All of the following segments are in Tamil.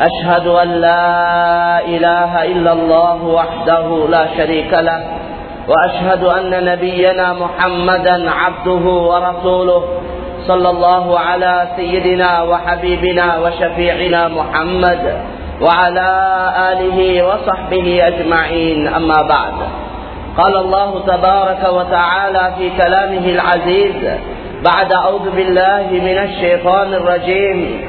أشهد أن لا إله إلا الله وحده لا شريك له وأشهد أن نبينا محمدا عبده ورسوله صلى الله على سيدنا وحبيبنا وشفيعنا محمد وعلى آله وصحبه أجمعين أما بعد. قال الله تبارك وتعالى في كلامه العزيز بعد أعوذ بالله من الشيطان الرجيم.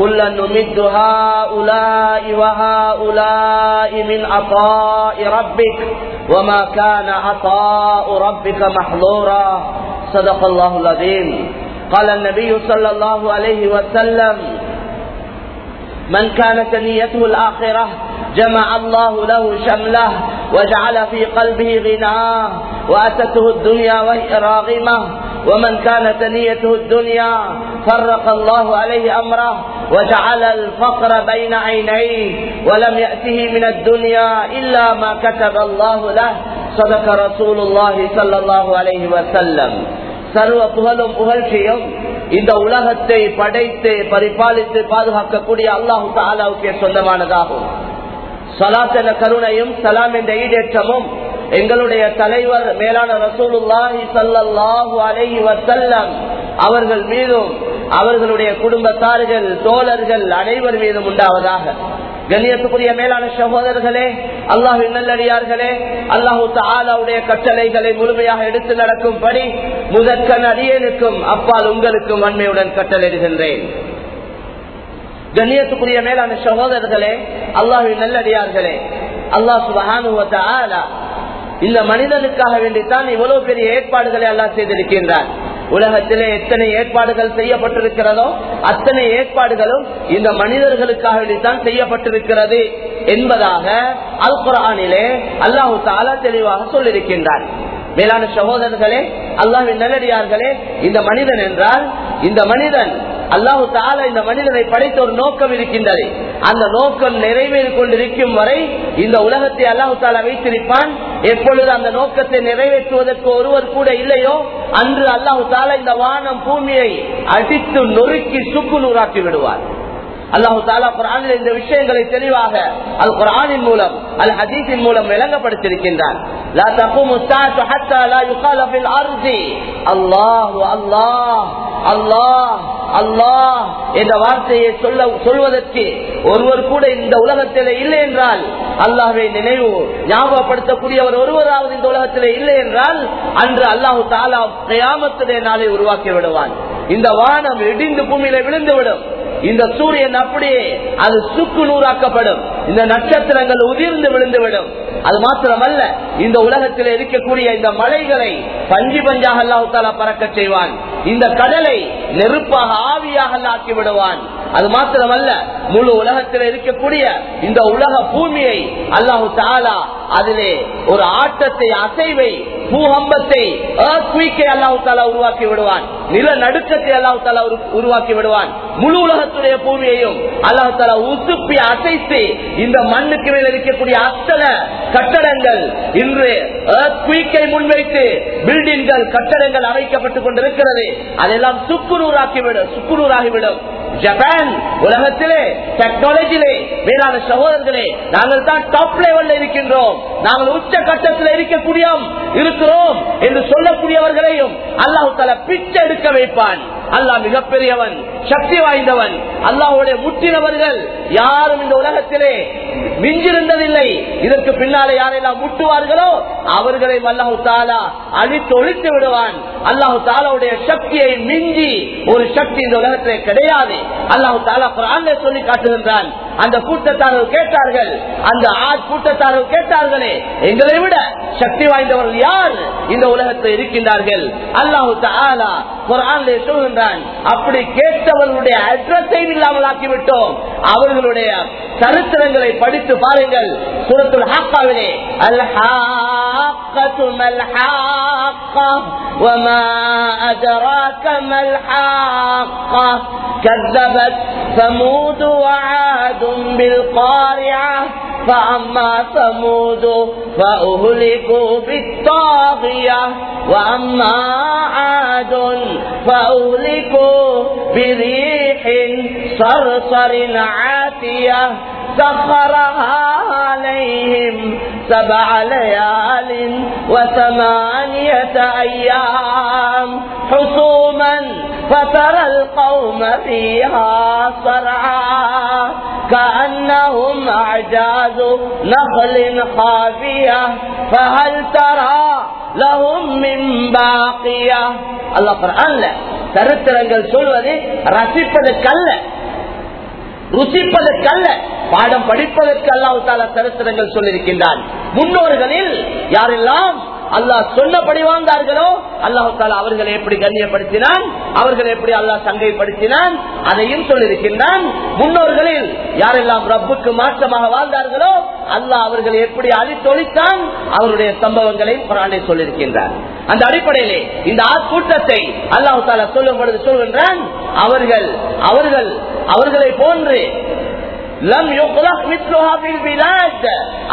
كلا نمد هؤلاء وهؤلاء من عطاء ربك وما كان عطاء ربك محظورا. صدق الله العظيم. قال النبي صلى الله عليه وسلم من كانت نيته الآخرة جمع الله له شمله وجعل في قلبه غناه وأتته الدنيا وهي راغمة ومن كانت نيته الدنيا فرق الله عليه أمره وجعل الفقر بين عينيه ولم يأته من الدنيا إلا ما كتب الله له صدق رسول الله صلى الله عليه وسلم சர்வ புகழும் புகழ்ச்சியும் இந்த உலகத்தை படைத்து பரிபாலித்து பாதுகாக்கக்கூடிய அல்லாஹு தாலாவுக்கு சொந்தமானதாகும் சலாத் என்ற கருணையும் சலாம் என்ற ஈடேற்றமும் எங்களுடைய தலைவர் மேலான ரசூலுல்லாஹி வசல்லம் அவர்கள் மீதும் அவர்களுடைய குடும்பத்தார்கள் தோழர்கள் அனைவர் மீதும் உண்டாவதாக. கண்ணியத்துக்குரிய மேலான சகோதரர்களே அல்லாஹு நல்லடியார்களே அல்லாஹு தாலாவுடைய கட்டளைகளை முழுமையாக எடுத்து நடக்கும்படி முதற்கன் அடியனுக்கும் அப்பால் உங்களுக்கும் வன்மையுடன் கட்டளையிடுகின்றேன். கண்ணியத்துக்குரிய மேலான சகோதரர்களே அல்லாஹு நல்லடியார்களே அல்லாஹ் சுபஹானு இந்த மனிதனுக்காக வேண்டித்தான் இவ்வளவு பெரிய ஏற்பாடுகளை எல்லாம் செய்திருக்கின்றார் உலகத்திலே எத்தனை ஏற்பாடுகள் செய்யப்பட்டிருக்கிறதோ அத்தனை ஏற்பாடுகளும் இந்த மனிதர்களுக்காக வேண்டித்தான் செய்யப்பட்டிருக்கிறது என்பதாக அல் குரானிலே அல்லாஹு தாலா தெளிவாக சொல்லியிருக்கின்றார் மேலான சகோதரர்களே அல்லாஹின் நல்லடியார்களே இந்த மனிதன் என்றால் இந்த மனிதன் அல்லாஹு தாலா இந்த மனிதனை படைத்த ஒரு நோக்கம் இருக்கின்றது. அந்த நோக்கம் நிறைவேறி கொண்டிருக்கும் வரை இந்த உலகத்தை அல்லாஹு தாலா வைத்திருப்பான். எப்பொழுது அந்த நோக்கத்தை நிறைவேற்றுவதற்கு ஒருவர் கூட இல்லையோ அன்று அல்லாஹு தாலா இந்த வானம் பூமியை அடித்து நொறுக்கி சுக்கு நூறாக்கி விடுவார். அல்லாஹு தாலா குரானில் இந்த விஷயங்களை தெளிவாக அல் குரானின் மூலம் அல் ஹதீஸின் மூலம் விளங்கப்படுத்திருக்கின்றான் அல்லாஹ் என்ற வார்த்தையை சொல்ல சொல்வதற்கு ஒருவர் கூட இந்த உலகத்திலே இல்லை என்றால் அல்லாஹை நினைவு ஞாபகப்படுத்தக்கூடியவர் ஒருவராவது இந்த உலகத்திலே இல்லை என்றால் அன்று அல்லாஹு தாலா கயாமத்திலே நாளை உருவாக்கி விடுவான். இந்த வானம் இடிந்து பூமியில விழுந்து விடும் இந்த சூரியன் அப்படியே அது சுக்கு நூறாக்கப்படும். இந்த நட்சத்திரங்கள் உதிர்ந்து விழுந்துவிடும். அது மாத்திரமல்ல இந்த உலகத்தில் இருக்கக்கூடிய இந்த மலைகளை பஞ்சு பஞ்சாக அல்லாஹால பறக்க செய்வான். இந்த கடலை நெருப்பாக ஆவியாக ஆக்கி விடுவான். அது மாத்திரமல்ல முழு உலகத்தில் இருக்கக்கூடிய இந்த உலக பூமியை அல்லாஹு தாலா அதிலே ஒரு ஆட்டத்தை அசைவை பூகம்பத்தை அல்லாஹு தாலா உருவாக்கி விடுவான். நில நடுக்கத்தை அல்லாஹு தாலா உருவாக்கி விடுவான். முழு உலகத்துடைய பூமியையும் அல்லாஹு தாலா உசுப்பி அசைத்து இந்த மண்ணுக்கு மேல் இருக்கக்கூடிய அத்தனை கட்டடங்கள் இன்று முன்வைத்து பில்டிங்கள் கட்டடங்கள் அமைக்கப்பட்டுக் கொண்டிருக்கிறது. அதெல்லாம் சுக்கு சுக்குநூறாக்கிவிடும் சுக்குநூறாகிவிடும் ஜப்பான் உலகத்திலே டெக்னாலஜிலே மேலான சகோதரர்களே நாங்கள் தான் டாப் லெவல்ல இருக்கின்றோம் நாங்கள் உச்ச கட்டத்தில் இருக்கக்கூடிய இருக்கிறோம் என்று சொல்லக்கூடியவர்களையும் அல்லாஹு தலா பிச்சை எடுக்க வைப்பான் அல்லாஹ் மிகப்பெரியவன் சக்தி வாய்ந்தவன். அல்லாவுடைய முட்டினவர்கள் யாரும் இந்த உலகத்திலே மிஞ்சிருந்ததில்லை. இதற்கு பின்னாலே யாரெல்லாம் முட்டுவார்களோ அவர்களை அல்லாஹு தாலா அழித்து ஒழித்து விடுவான். அல்லாஹு தாலாவுடைய சக்தியை மிஞ்சி ஒரு சக்தி இந்த உலகத்திலே கிடையாது. அல்லாஹு தாலா குரான்ல சொல்லி காட்டுகின்றான் அந்த கூட்டத்தார்கள் கேட்டார்கள். அந்த ஆட் கூட்டத்தார்கள் கேட்டார்களே எங்களை விட சக்தி வாய்ந்தவர்கள் யார் இந்த உலகத்தில் இருக்கின்றார்கள்? அல்லாஹு தாலா குரான்ல சொல்கின்றான் அப்படி கேட்டவர்களுடைய அட்ரஸை இல்லாமல் ஆக்கிவிட்டோம். அவர்களுடைய சரித்திரங்களை படித்து பாருங்கள். சுரத்தில் ஹாக்காவிலே الحاقة ما الحاقة وما أدراك ما الحاقة كذبت ثمود وعاد بالقارعة. فأما ثمود فأهلكوا بالطاغية. وأما عاد فأهلكوا بريح صرصر عاتية. سخرها عليهم سبع ليال وثمانية أيام حصوما فترى القوم فيها صرعا كأنهم أعجاز نخل خافية فهل ترى لهم من باقية الله قرآن لا சரித்திரங்கள் சொல்வது ரசிப்பதற்கல்ல ருசிப்பதற்கல்ல பாடம் படிப்பதற்கு அல்லாஹு சரித்திரங்கள் சொல்லியிருக்கின்றான். முன்னோர்களில் யாரெல்லாம் அல்லாஹ் சொன்னபடி வாழ்ந்தார்களோ அல்லாஹு தாலா அவர்களை எப்படி கண்ணியப்படுத்தினான் அவர்களை எப்படி அல்லாஹ் சங்கைப்படுத்தினான் அதையும் சொல்லியிருக்கின்றான். முன்னோர்களில் யாரெல்லாம் ரப்புக்கு மாற்றமாக வாழ்ந்தார்களோ அல்லாஹ் அவர்களை எப்படி அழித்தொழித்தான் அவருடைய சம்பவங்களையும் குரானை சொல்லியிருக்கின்றான் அந்த அடிப்படையிலே இந்த கூட்டத்தை அல்லாஹு தாலா சொல்லும் பொழுது சொல்கின்றான் அவர்கள் அவர்கள் அவர்களை போன்று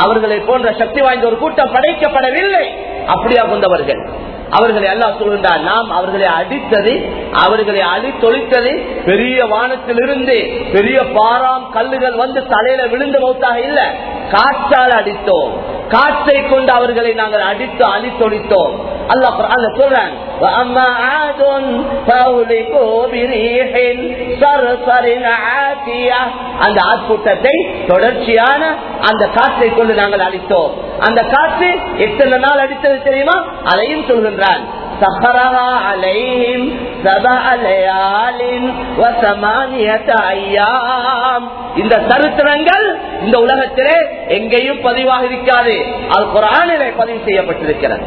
அவர்களை போன்ற சக்தி வாய்ந்த ஒரு கூட்டம் படைக்கப்படவில்லை. அப்படியா கொண்டவர்கள். அவர்களை எல்லாம் சொல்கின்றார் நாம் அவர்களை அடித்தது அவர்களை அழித்தொழித்தது பெரிய வானத்திலிருந்து பெரிய பாராம் கல்லுகள் வந்து தலையில விழுந்து மௌத்தாக இல்ல. காற்றால் அடித்தோம். காற்றை கொண்டு அவர்களை நாங்கள் அடித்து அழித்தொழித்தோம். அல்ல சொல்றேன் அந்த ஆட்கூட்டத்தை தொடர்ச்சியான அந்த காற்றை கொண்டு நாங்கள் அழித்தோம். அந்த காற்று எத்தனை நாள் அடித்தது தெரியுமா அதையும் சொல்கின்றான் سخرها عليهم سبع ليال وثمانية أيام இந்த சரித்திரங்கள் இந்த உலகத்திலே எங்கேயும் பதிவாக இருக்காது அது குரானிலே பதிவு செய்யப்பட்டிருக்கிறது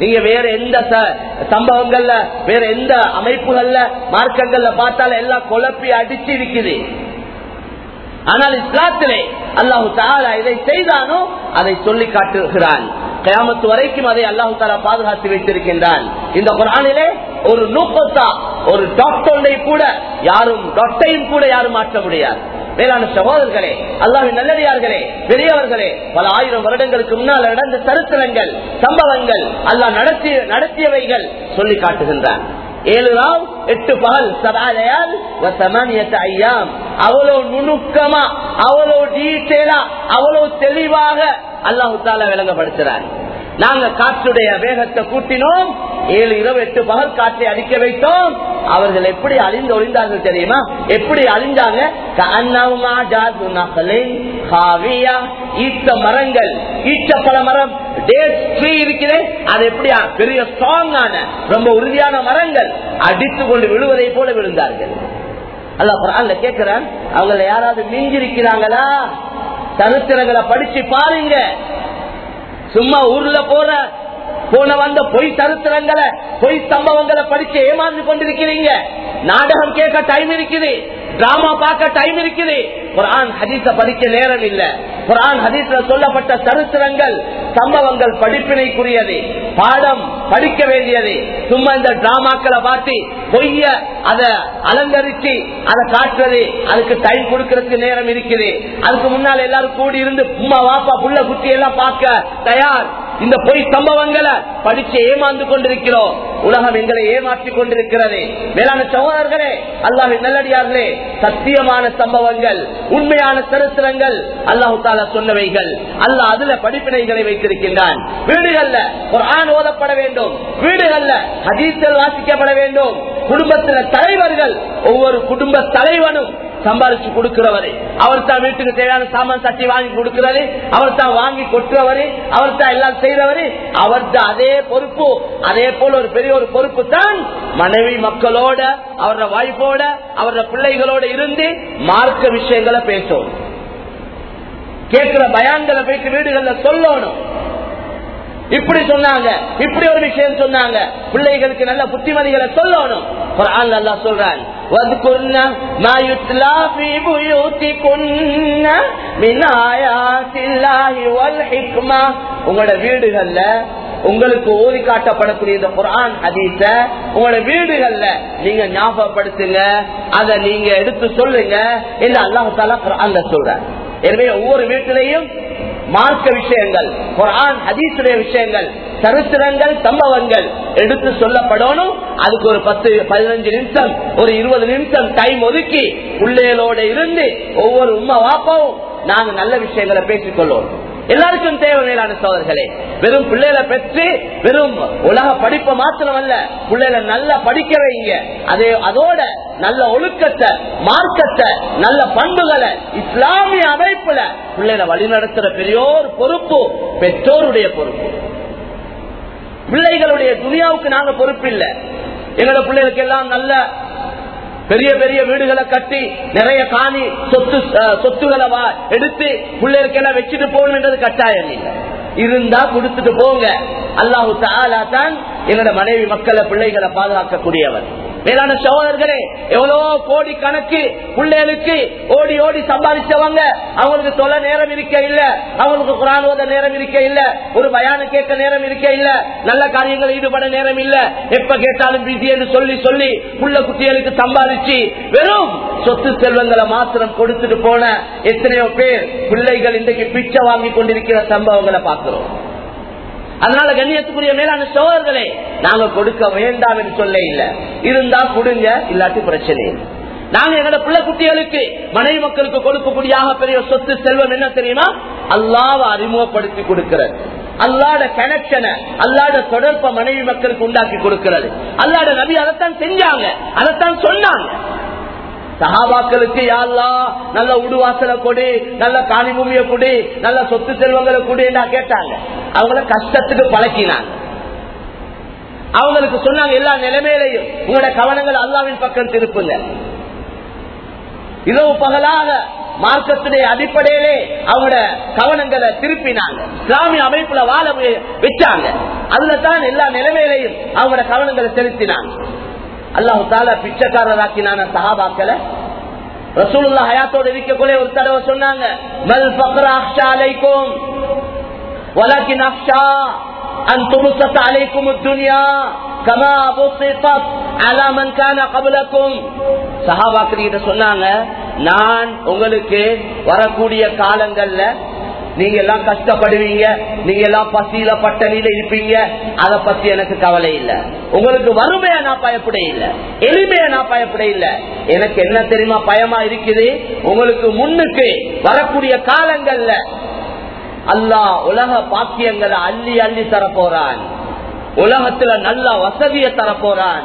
நீங்க வேற எந்த சம்பவங்கள்ல வேற எந்த அமைப்புகள்ல மார்க்கங்கள்ல பார்த்தாலும் எல்லாம் குழப்பி அடிச்சு இருக்குது ஆனால் இஸ்லாத்திலே அல்லாஹு தாலா இதை செய்தானோ அதை சொல்லி காட்டுகிறான். கயாமத்து வரைக்கும் அதை அல்லாஹு தாலா பாதுகாத்து வைத்திருக்கின்றான். இந்த குரானிலே ஒரு நூப்பத்தா ஒரு டாக்டரை கூட யாரும் டாக்டரையும் கூட யாரும் மாற்ற முடியாது. மேலான சகோதரர்களே அல்லாவின் நல்லடியார்களே பெரியவர்களே பல ஆயிரம் வருடங்களுக்கு முன்னால் நடந்த சரித்திரங்கள் சம்பவங்கள் அல்லாஹ் நடத்திய நடத்தியவைகள் சொல்லி காட்டுகின்றான். ஏழு நாள் எட்டு பகல் சதாலயால் ஐயாம். அவ்வளவு நுணுக்கமா அவ்வளவு டீட்டெயிலா அவ்வளவு தெளிவாக அல்லாஹு தாலா விளங்கப்படுத்துறாரு. நாங்க காற்றுடைய வேகத்தை கூட்டினோம் ஏழு இரவு எட்டு பகல் காற்றை அடிக்க வைத்தோம். அவர்கள் எப்படி அழிந்து ஒளிந்தார்கள் தெரியுமா? எப்படி அழிஞ்சாங்க? ஈட்ட மரங்கள் ஈட்ட பல மரம் இருக்கிறே அது எப்படி பெரிய ஸ்ட்ராங்கான ரொம்ப உறுதியான மரங்கள் அடித்து கொண்டு விழுவதை போல விழுந்தார்கள். அல்ல கேட்கிறான் அவங்கள யாராவது மிஞ்சிருக்கிறாங்களா சரித்திரங்களை படிச்சு பாருங்க. சும்மா ஊர்ல போற போன வந்த பொய் சரித்திரங்களை பொய் சம்பவங்களை படிச்சு ஏமாந்து கொண்டிருக்கிறீங்க. நாடகம் கேட்க டைம் இருக்குது. டிராமா பார்க்க டைம் இருக்குது. குரான் ஹதீஸ படிக்க நேரம் இல்ல. குரான் ஹதீஸ்ல சொல்லப்பட்ட சரித்திரங்கள் சம்பவங்கள் படிப்பினைக்குரியது. பாடம் படிக்க வேண்டியது. சும்மா இந்த டிராமாக்களை பார்த்து பொய்ய அதை அலங்கரிச்சு அதை காட்டுறது. அதுக்கு டைம் கொடுக்கறதுக்கு நேரம் இருக்குது. அதுக்கு முன்னால் எல்லாரும் கூடி இருந்து உமா வாப்பா புள்ள குட்டி எல்லாம் பார்க்க தயார். இந்த பொய் சம்பவங்களை படிச்சு ஏமாந்து கொண்டிருக்கிறோம். உலகம் எங்களை ஏமாற்றிக் கொண்டிருக்கிறது. வேளாண் சகோதரர்களே அல்லாஹ் நல்லடியார்களே சத்தியமான சம்பவங்கள் உண்மையான சரித்திரங்கள் அல்லாஹு தாலா சொன்னவைகள். அல்லாஹ் அதுல படிப்பினைகளை வைத்திருக்கின்றான். வீடுகள்ல ஒரு ஆண் ஓதப்பட வேண்டும். வீடுகள்ல ஹதீசல் வாசிக்கப்பட வேண்டும். குடும்பத்தில தலைவர்கள் ஒவ்வொரு குடும்ப தலைவனும் சம்பாதிச்சு கொடுக்கிறவரு. அவர் தான் வீட்டுக்கு தேவையான சாமான் சட்டி வாங்கி கொடுக்கிறவரு. அவர் தான் வாங்கி கொட்டுறவரு. அவர் தான் எல்லாம் செய்யறவரு அவர் அதே பொறுப்பு. அதே போல ஒரு பெரிய ஒரு பொறுப்பு தான் மனைவி மக்களோட அவரோட வாய்ப்போட அவரோட பிள்ளைகளோட இருந்து மார்க்க விஷயங்களை பேசும். கேட்கிற பயான்களை போயிட்டு வீடுகள்ல சொல்லணும். இப்படி சொன்னாங்க இப்படி ஒரு விஷயம் சொன்னாங்க பிள்ளைகளுக்கு நல்ல புத்திமதிகளை சொல்லணும் குர்ஆன்ல அல்லாஹ் சொல்றான் وَاذْكُرْنَ مَا يُتْلَى فِي بُيُوتِكُنَّ مِنْ آيَاتِ اللَّهِ وَالْحِكْمَةِ உங்களோட வீடுகள்ல உங்களுக்கு ஓதி காட்டப்படக்கூடிய இந்த குரான் ஹதீஸ உங்களோட வீடுகள்ல நீங்க ஞாபகப்படுத்துங்க அதை நீங்க எடுத்து சொல்லுங்க என்று அல்லாஹு தாலா குரான்ல சொல்ற எனவே ஒவ்வொரு வீட்டிலையும் மார்க்க விஷயங்கள் குரான் ஹதீசுடைய விஷயங்கள் சரித்திரங்கள் சம்பவங்கள் எடுத்து சொல்லப்படணும். அதுக்கு ஒரு பத்து பதினஞ்சு நிமிஷம் ஒரு இருபது நிமிஷம் டைம் ஒதுக்கி பிள்ளைகளோட இருந்து ஒவ்வொரு உண்மை வாப்பாவும் நாங்க நல்ல விஷயங்களை பேசிக்கொள்வோம். எல்லாருக்கும் தேவை மேலான சோதர்களே வெறும் பிள்ளைகளை பெற்று வெறும் உலக படிப்பை மாத்திரம் அல்ல பிள்ளைகளை நல்லா படிக்க வைங்க அதே அதோட நல்ல ஒழுக்கத்தை மார்க்கத்தை நல்ல பண்புகளை இஸ்லாமிய அமைப்புல பிள்ளைகளை வழிநடத்துற பெரியோர் பொறுப்பு பெற்றோருடைய பொறுப்பு. பிள்ளைகளுடைய துணியாவுக்கு நாங்க பொறுப்பு இல்லை எங்களோட பிள்ளைகளுக்கு எல்லாம் நல்ல பெரிய பெரிய வீடுகளை கட்டி நிறைய காணி சொத்து அஹ், எடுத்து பிள்ளைகளுக்கு எல்லாம் வச்சுட்டு போகணுன்றது கட்டாயம் இல்லை. இருந்தா கொடுத்துட்டு போங்க. அல்லாஹு தாலா தான் எங்களோட மனைவி மக்களை பிள்ளைகளை பாதுகாக்கக்கூடியவர். மேலான சகோதரர்களே எவ்வளவோ கோடி கணக்கு பிள்ளைகளுக்கு ஓடி ஓடி சம்பாதிச்சவங்க அவங்களுக்கு தொலை நேரம் இருக்க இல்ல. அவங்களுக்கு குரான் ஓத நேரம் இருக்க இல்ல. ஒரு பயான கேட்க நேரம் இருக்க இல்ல. நல்ல காரியங்கள் ஈடுபட நேரம் இல்ல. எப்ப கேட்டாலும் பிஸி என்று சொல்லி சொல்லி புள்ள குட்டிகளுக்கு சம்பாதிச்சு வெறும் சொத்து செல்வங்களை மாத்திரம் கொடுத்துட்டு போன எத்தனையோ பேர் பிள்ளைகள் இன்றைக்கு பிச்சை வாங்கி கொண்டிருக்கிற சம்பவங்களை பார்க்கிறோம். அதனால கண்ணியத்துக்குரிய மேலான சோழர்களே நாங்க கொடுக்க வேண்டாம் என்று சொல்ல இல்ல. இருந்தா கொடுங்க இல்லாட்டி பிரச்சனை நாங்க எங்களோட பிள்ளை குட்டிகளுக்கு மனைவி மக்களுக்கு கொடுக்கக்கூடிய பெரிய சொத்து செல்வம் என்ன தெரியுமா? அல்லாவை அறிமுகப்படுத்தி கொடுக்கிறது. அல்லாட கனெக்ஷனை அல்லாட தொடர்பை மனைவி மக்களுக்கு உண்டாக்கி கொடுக்கிறது. அல்லாட நபி அதைத்தான் செஞ்சாங்க அதைத்தான் சொன்னாங்க. சகாபாக்களுக்கு யாழ்லா நல்ல உடுவாசலை கொடு நல்ல காணி கொடி கொடு நல்ல சொத்து செல்வங்களை கொடு கேட்டாங்க. அவங்கள கஷ்டத்துக்கு பழக்கினாங்க. அவங்களுக்கு சொன்னாங்க எல்லா நிலைமையிலையும் உங்களோட கவனங்கள் அல்லாவின் பக்கம் திருப்புங்க. இரவு பகலாக மார்க்கத்துடைய அடிப்படையிலே அவங்களோட கவனங்களை திருப்பினாங்க. இஸ்லாமிய அமைப்புல வாழ வச்சாங்க. அதுல தான் எல்லா நிலைமையிலையும் அவங்களோட கவனங்களை செலுத்தினாங்க. அல்லாஹு தாலா பிச்சைக்காரராக்கினான சஹாபாக்களை ரசூலுல்லா ஹயாத்தோடு இருக்கக்கூடிய ஒரு தடவை சொன்னாங்க மல் ஃபக்ரா அக்ஷா அலைக்கும் வலக்கின் அக்ஷா அன் துபுசத் அலைக்கும் துனியா கமா புசிஃபத் அலா மன் கான கபலக்கும். சஹாபாக்கள் சொன்னாங்க நான் உங்களுக்கு வரக்கூடிய காலங்கள்ல நீங்க எல்லாம் கஷ்டப்படுவீங்க நீங்க எல்லாம் பசியில பட்டணியில இருப்பீங்க. அத பத்தி எனக்கு கவலை இல்ல. உங்களுக்கு வறுமையா நான் பயப்பட இல்ல. எளிமையா நான் பயப்பட இல்ல. எனக்கு என்ன தெரியுமா பயமா இருக்குது? உங்களுக்கு முன்னுக்கு வரக்கூடிய காலங்கள்ல அல்லாஹ் உலக பாக்கியங்களை அள்ளி அள்ளி தரப்போறான். உலகத்துல நல்ல வசதியை தரப்போறான்.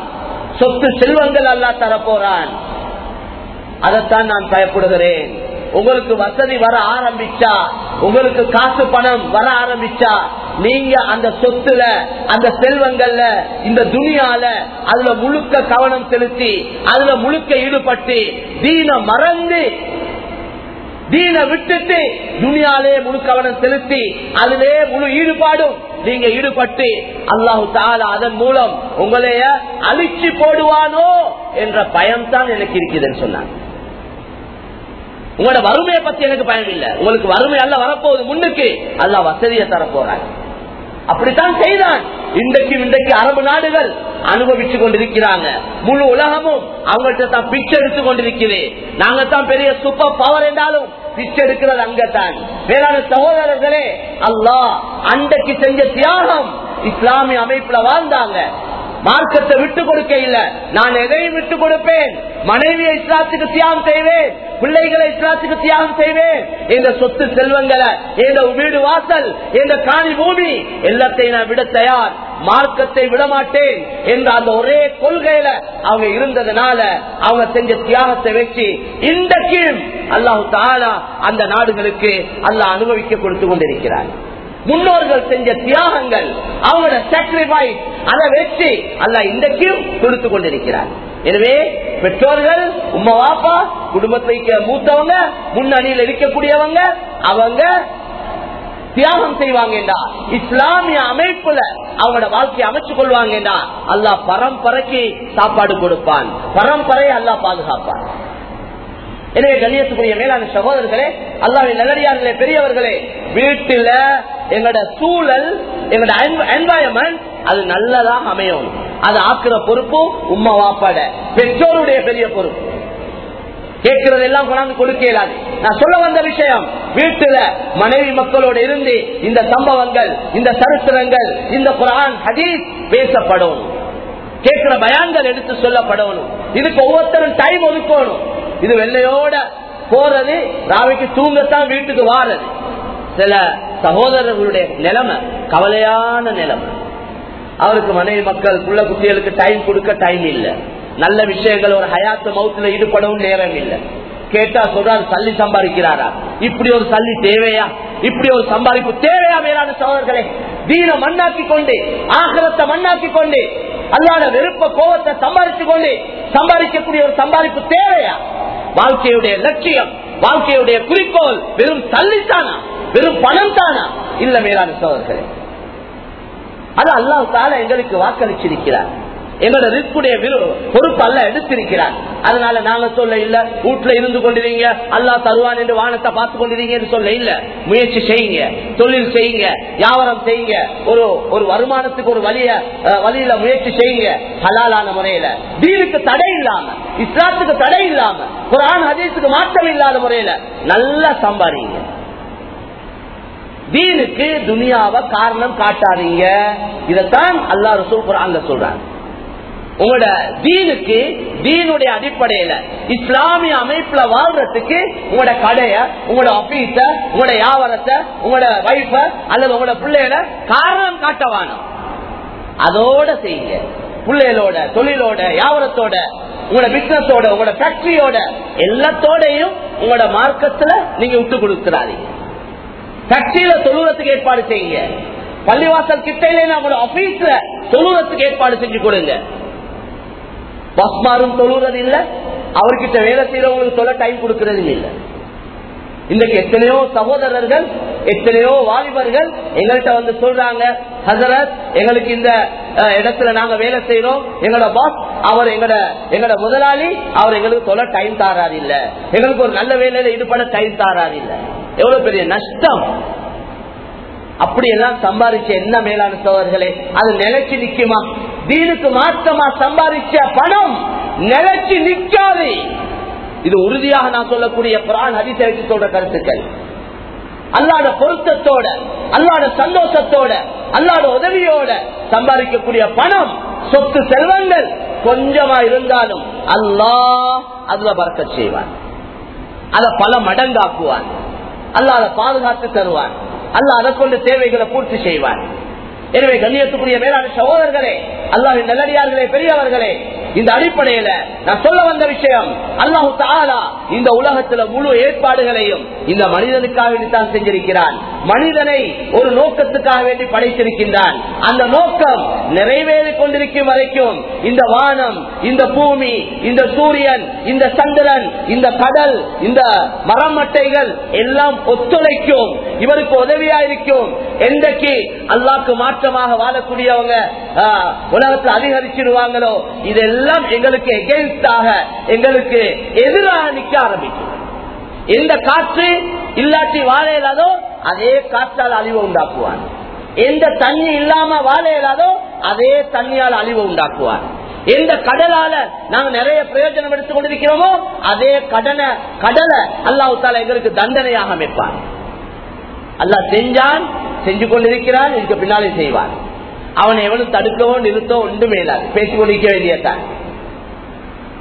சொத்து செல்வங்கள் அல்லா தரப்போறான். அதைத்தான் நான் பயப்படுகிறேன். உங்களுக்கு வசதி வர ஆரம்பிச்சா உங்களுக்கு காசு பணம் வர ஆரம்பிச்சா நீங்க அந்த சொத்துல அந்த செல்வங்கள்ல இந்த துணியால அதுல முழுக்க கவனம் செலுத்தி அதுல முழுக்க ஈடுபட்டு தீன மறந்து தீன விட்டுட்டு துணியாலே முழு கவனம் செலுத்தி அதிலே முழு ஈடுபாடும் நீங்க ஈடுபட்டு அல்லாஹு தாலா அதன் மூலம் உங்களைய அழிச்சு போடுவானோ என்ற பயம்தான் எனக்கு இருக்குதுன்னு சொன்னாங்க உங்களோட வறுமையை பத்தி எனக்கு பயம் இல்லை. உங்களுக்கு வறுமை அல்ல வரப்போகுது முன்னுக்கு. அல்ல வசதியை தரப்போறாங்க அப்படித்தான் செய்தான். இன்றைக்கு இன்றைக்கு அரபு நாடுகள் அனுபவிச்சு கொண்டிருக்கிறாங்க. முழு உலகமும் அவங்கள்ட்ட தான் பிச்சை எடுத்து கொண்டிருக்கிறேன் நாங்க தான் பெரிய சூப்பர் பவர் என்றாலும் பிச்சை எடுக்கிறது அங்கத்தான். வேளாண் சகோதரர்களே அல்லா அன்றைக்கு செஞ்ச தியாகம் இஸ்லாமிய அமைப்புல வாழ்ந்தாங்க. மார்க்கத்தை விட்டு கொடுக்க இல்ல. நான் எதையும் விட்டு கொடுப்பேன். மனைவியை இஸ்லாத்துக்கு தியாகம் செய்வேன். பிள்ளைகளை இஸ்லாத்துக்கு தியாகம் செய்வேன். இந்த சொத்து செல்வங்களை இந்த வீடு வாசல் இந்த காணி பூமி எல்லாத்தையும் நான் விட தயார். மார்க்கத்தை விடமாட்டேன் என்ற அந்த ஒரே கொள்கையில அவங்க இருந்ததுனால அவங்க செஞ்ச தியாகத்தை வச்சு இந்த கீழ் அல்லாஹு தாலா அந்த நாடுகளுக்கு அல்லாஹ் அனுபவிக்க கொடுத்து கொண்டிருக்கிறார் முன்னோர்கள் செஞ்ச தியாகங்கள் அவங்களோட சாக்ரிஃபைஸ் அதை வச்சு அல்ல இன்றைக்கும் கொடுத்து கொண்டிருக்கிறார். எனவே பெற்றோர்கள் உமா வாப்பா குடும்பத்தை மூத்தவங்க முன்னணியில் இருக்கக்கூடியவங்க அவங்க தியாகம் செய்வாங்கடா இஸ்லாமிய அமைப்புல அவங்களோட வாழ்க்கையை அமைச்சு கொள்வாங்கடா அல்லாஹ் பரம்பரைக்கு சாப்பாடு கொடுப்பான். பரம்பரை அல்லா பாதுகாப்பான். எனவே கண்ணியத்துக்குரிய மேலான சகோதரர்களே அல்லாவின் நல்லடியார்களே பெரியவர்களே வீட்டில எங்களோட சூழல் எங்களோட என்வாயன்மெண்ட் அது நல்லதா அமையும். அது ஆக்குற பொறுப்பு உமா வாப்பாட. பெற்றோருடைய பெரிய பொறுப்பு. கேட்கிறது எல்லாம் கொண்டாந்து கொடுக்க இயலாது. நான் சொல்ல வந்த விஷயம் வீட்டுல மனைவி மக்களோடு இருந்து இந்த சம்பவங்கள் இந்த சரித்திரங்கள் இந்த குரான் ஹதீஸ் பேசப்படும் கேட்கிற பயான்கள் எடுத்து சொல்லப்படணும். இதுக்கு ஒவ்வொருத்தரும் டைம் ஒதுக்கணும். இது வெள்ளையோட போறது ராவைக்கு தூங்கத்தான் வீட்டுக்கு வாரது. சில சகோதரர்களுடைய நிலைமை கவலையான நிலைமை. அவருக்கு மனைவி மக்கள் புள்ள குட்டிகளுக்கு டைம் கொடுக்க டைம் இல்லை. நல்ல விஷயங்கள் ஒரு ஹயாத்து மௌத்துல ஈடுபடவும் நேரம் இல்ல. கேட்டா சொல்றாரு சல்லி சம்பாதிக்கிறாரா? இப்படி ஒரு சல்லி தேவையா? இப்படி ஒரு சம்பாதிப்பு தேவையா மேலான சகோதரர்களே? தீன மண்ணாக்கி கொண்டு ஆகலத்தை மண்ணாக்கி கொண்டு அல்லாத வெறுப்ப கோபத்தை சம்பாதிச்சு கொண்டு சம்பாதிக்கக்கூடிய ஒரு சம்பாதிப்பு தேவையா? வாழ்க்கையுடைய லட்சியம் வாழ்க்கையுடைய குறிக்கோள் வெறும் தள்ளித்தானா? வெறும் பணம் தானா இல்ல மேலான சோழர்களே அது அல்லாஹ் தால எங்களுக்கு வாக்களிச்சிருக்கிறார். எங்களோட ரிஸ்குடைய பொறுப்பு அல்ல எடுத்திருக்கிறார். அதனால நாங்க சொல்ல இல்ல. வீட்டுல இருந்து கொண்டிருங்க. அல்லா தருவான் என்று வானத்தை பார்த்து கொண்டிருங்க சொல்ல இல்ல. முயற்சி செய்யுங்க. தொழில் செய்யுங்க. வியாபாரம் செய்யுங்க. ஒரு ஒரு வருமானத்துக்கு ஒரு வழிய வழியில முயற்சி செய்யுங்க. ஹலாலான முறையில. தீனுக்கு தடை இல்லாம இஸ்லாத்துக்கு தடை இல்லாம குரான் ஹதீஸுக்கு மாற்றம் இல்லாத முறையில நல்லா சம்பாதிங்க. தீனுக்கு துனியாவை காரணம் காட்டாதீங்க. இதைத்தான் அல்லா ரசூல் குரான்ல சொல்றாங்க. உங்களோட தீனுக்கு தீனுடைய அடிப்படையில இஸ்லாமிய அமைப்புல வாழ்றதுக்கு உங்களோட கடைய உங்களோட ஆபீஸ உங்களோட வியாபாரத்தை உங்களோட வைஃப அல்லது உங்களோட பிள்ளைகளை காரணம் காட்டவானோ அதோட செய்யுங்க. பிள்ளைகளோட தொழிலோட வியாபாரத்தோட உங்களோட பிசினஸோட உங்களோட ஃபேக்டரியோட எல்லாத்தோடையும் உங்களோட மார்க்கத்துல நீங்க விட்டு கொடுக்கிறாதீங்க ஃபேக்டரியில தொழுவத்துக்கு ஏற்பாடு செய்யுங்க. பள்ளிவாசல் கிட்டையில உங்களோட ஆபீஸ்ல தொழுவத்துக்கு ஏற்பாடு செஞ்சு கொடுங்க. பஸ்மாரும் தொழுறது இல்ல. அவர்கிட்ட வேலை செய்யறவங்களுக்கு சொல்ல டைம் கொடுக்கறது இல்ல. இன்றைக்கு எத்தனையோ சகோதரர்கள் எத்தனையோ வாலிபர்கள் எங்கள்கிட்ட வந்து சொல்றாங்க ஹசரத் எங்களுக்கு இந்த இடத்துல நாங்க வேலை செய்யறோம் எங்களோட பாஸ் அவர் எங்களோட எங்களோட முதலாளி அவர் எங்களுக்கு சொல்ல டைம் தாராது இல்ல. எங்களுக்கு ஒரு நல்ல வேலையில ஈடுபட டைம் தாராது இல்ல. எவ்வளவு பெரிய நஷ்டம். அப்படி எல்லாம் சம்பாதிச்ச என்ன மேலான சோழர்களே அது நிலைச்சு நிக்குமா? தீனுக்கு மாற்றமா சம்பாதிச்ச பணம் நிலைச்சு நிக்காது. இது உறுதியாக நான் சொல்லக்கூடிய பிரான் அதிசயிச்சு சொல்ற கருத்துக்கள். அல்லாட பொருத்தத்தோட அல்லாட சந்தோஷத்தோட அல்லாட உதவியோட சம்பாதிக்கக்கூடிய பணம் சொத்து செல்வங்கள் கொஞ்சமா இருந்தாலும் அல்லாஹ் அதுல பறக்க செய்வான். அதை பல மடங்காக்குவான். அல்லாத பாதுகாத்து தருவான். அல்ல அதை கொண்டு தேவைகளை பூர்த்தி செய்வான் எனவே கண்ணியத்துக்குரிய மேலான சகோதரர்களே அல்லாஹின் நல்லடியார்களே பெரியவர்களே இந்த அடிப்படையில நான் சொல்ல வந்த விஷயம் அல்லாஹு தாலா இந்த உலகத்துல முழு ஏற்பாடுகளையும் இந்த மனிதனுக்காக தான் செஞ்சிருக்கிறான். மனிதனை ஒரு நோக்கத்துக்காக வேண்டி படைத்திருக்கின்றான். அந்த நோக்கம் நிறைவேறி கொண்டிருக்கும் வரைக்கும் இந்த வானம் இந்த பூமி இந்த சூரியன் இந்த சந்திரன் இந்த கடல் இந்த மரமட்டைகள் எல்லாம் ஒத்துழைக்கும். இவருக்கு உதவியா இருக்கும் என்றைக்கு அல்லாக்கு மாற்றமாக வாழக்கூடியவங்க உலகத்தில் அதிகரிச்சிருவாங்களோ இதெல்லாம் எங்களுக்கு எகெயின்ஸ்டாக எங்களுக்கு எதிராக நிக்க ஆரம்பிக்கும். எந்த காற்று இல்லாட்டி வாழ இல்லாதோ அதே காற்றால் அழிவு உண்டாக்குவான் எந்த தண்ணி இல்லாம வாழ இல்லாதோ அதே தண்ணியால் அழிவு உண்டாக்குவார். எந்த கடலால நாங்க நிறைய பிரயோஜனம் எடுத்துக் கொண்டிருக்கிறோமோ அதே கடனை கடலை அல்லாஹால எங்களுக்கு தண்டனையாக அமைப்பார். அல்லாஹ் செஞ்சான் செஞ்சு கொண்டிருக்கிறான் இதுக்கு பின்னாலே செய்வான் அவனை எவனும் தடுக்கவோ நிறுத்தவோ ஒன்றுமே இல்லாது. பேசிக் கொண்டிருக்க வேண்டியதான்